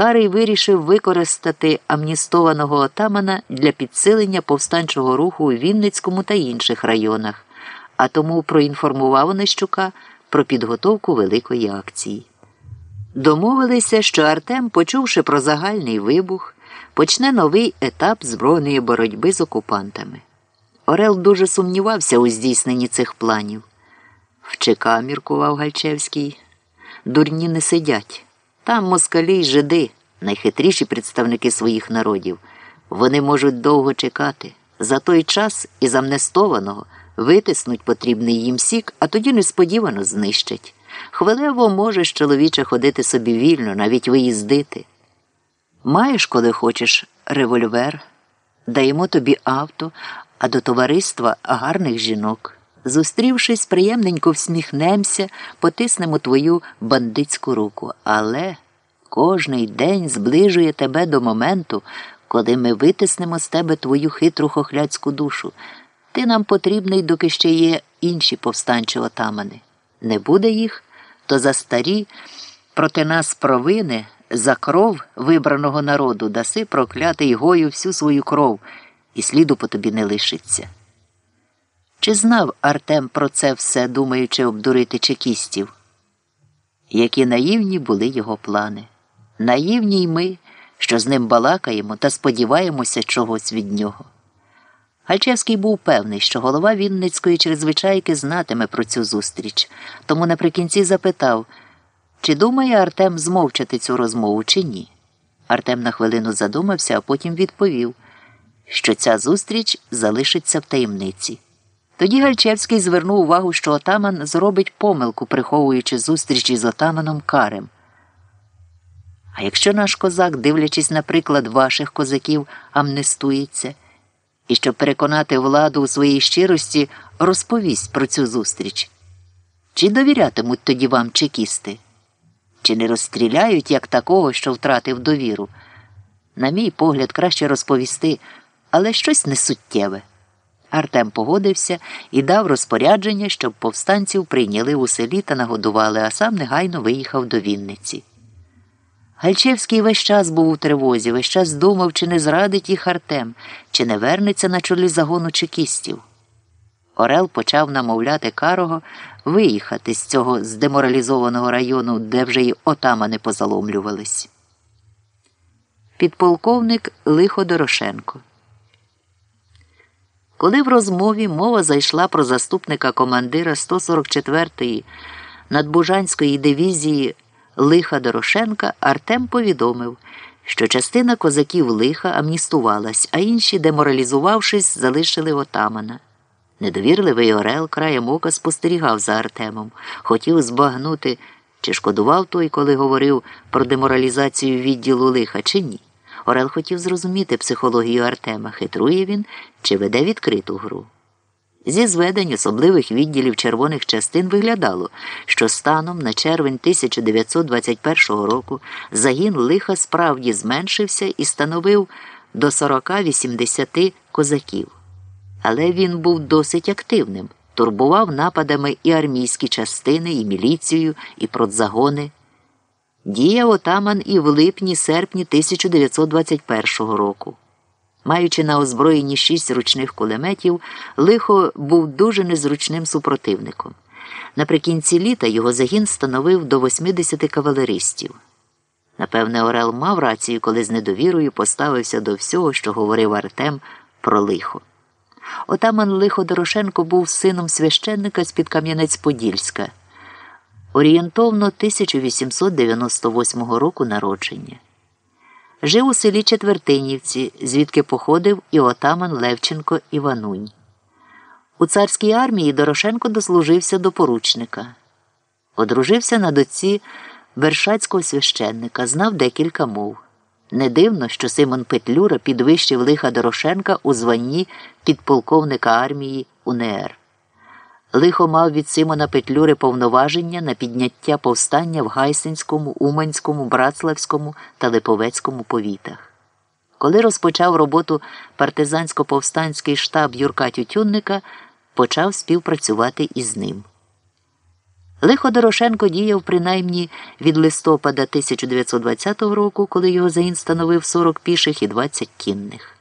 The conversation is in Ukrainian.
Карий вирішив використати амністованого отамана для підсилення повстанчого руху у Вінницькому та інших районах, а тому проінформував Онищука про підготовку великої акції. Домовилися, що Артем, почувши про загальний вибух, почне новий етап збройної боротьби з окупантами. Орел дуже сумнівався у здійсненні цих планів. В ЧК, міркував Гальчевський, дурні не сидять. Там москалі й жиди, найхитріші представники своїх народів. Вони можуть довго чекати. За той час із амнестованого витиснуть потрібний їм сік, а тоді несподівано знищать. Хвилево можеш, чоловіче, ходити собі вільно, навіть виїздити. Маєш, коли хочеш, револьвер, даємо тобі авто, а до товариства гарних жінок. Зустрівшись, приємненько всміхнемося, потиснемо твою бандитську руку. Але кожний день зближує тебе до моменту, коли ми витиснемо з тебе твою хитру хохляцьку душу. Ти нам потрібний, доки ще є інші повстанчі отамани. Не буде їх, то за старі проти нас провини за кров вибраного народу даси проклятий гою всю свою кров, і сліду по тобі не лишиться. Чи знав Артем про це все, думаючи обдурити чекістів? Які наївні були його плани. Наївні й ми, що з ним балакаємо та сподіваємося чогось від нього. Гальчевський був певний, що голова Вінницької чрезвичайки знатиме про цю зустріч, тому наприкінці запитав, чи думає Артем змовчати цю розмову, чи ні. Артем на хвилину задумався, а потім відповів, що ця зустріч залишиться в таємниці. Тоді Гальчевський звернув увагу, що отаман зробить помилку, приховуючи зустрічі з отаманом Карем. А якщо наш козак, дивлячись на приклад ваших козаків, амнестується, і щоб переконати владу у своїй щирості, розповість про цю зустріч, чи довірятимуть тоді вам чекісти? Чи не розстріляють як такого, що втратив довіру? На мій погляд, краще розповісти, але щось несуттєве. Артем погодився і дав розпорядження, щоб повстанців прийняли у селі та нагодували, а сам негайно виїхав до Вінниці. Гальчевський весь час був у тривозі, весь час думав, чи не зрадить їх Артем, чи не вернеться на чолі загону чекістів. Орел почав намовляти Карого виїхати з цього здеморалізованого району, де вже й отамани позаломлювались. Підполковник Лихо Дорошенко коли в розмові мова зайшла про заступника командира 144-ї надбужанської дивізії Лиха Дорошенка, Артем повідомив, що частина козаків лиха амністувалась, а інші, деморалізувавшись, залишили отамана. Недовірливий Орел краєм ока спостерігав за Артемом, хотів збагнути, чи шкодував той, коли говорив про деморалізацію відділу лиха, чи ні. Орел хотів зрозуміти психологію Артема, хитрує він чи веде відкриту гру. Зі зведень особливих відділів червоних частин виглядало, що станом на червень 1921 року загін лиха справді зменшився і становив до 40-80 козаків. Але він був досить активним, турбував нападами і армійські частини, і міліцію, і продзагони. Діяв отаман і в липні серпні 1921 року. Маючи на озброєнні шість ручних кулеметів, лихо був дуже незручним супротивником. Наприкінці літа його загін становив до 80 кавалеристів. Напевне, Орел мав рацію, коли з недовірою поставився до всього, що говорив Артем про лихо. Отаман Лихо Дорошенко був сином священника з під Кам'янець-Подільська орієнтовно 1898 року народження. Жив у селі Четвертинівці, звідки походив і отаман Левченко Іванунь. У царській армії Дорошенко дослужився до поручника. Одружився на доці вершацького священника, знав декілька мов. Не дивно, що Симон Петлюра підвищив лиха Дорошенка у званні підполковника армії УНР. Лихо мав від Симона Петлюри повноваження на підняття повстання в Гайсинському, Уманському, Братславському та Липовецькому повітах. Коли розпочав роботу партизансько-повстанський штаб Юрка Тютюнника, почав співпрацювати із ним. Лихо Дорошенко діяв принаймні від листопада 1920 року, коли його заінстановив 40 піших і 20 кінних.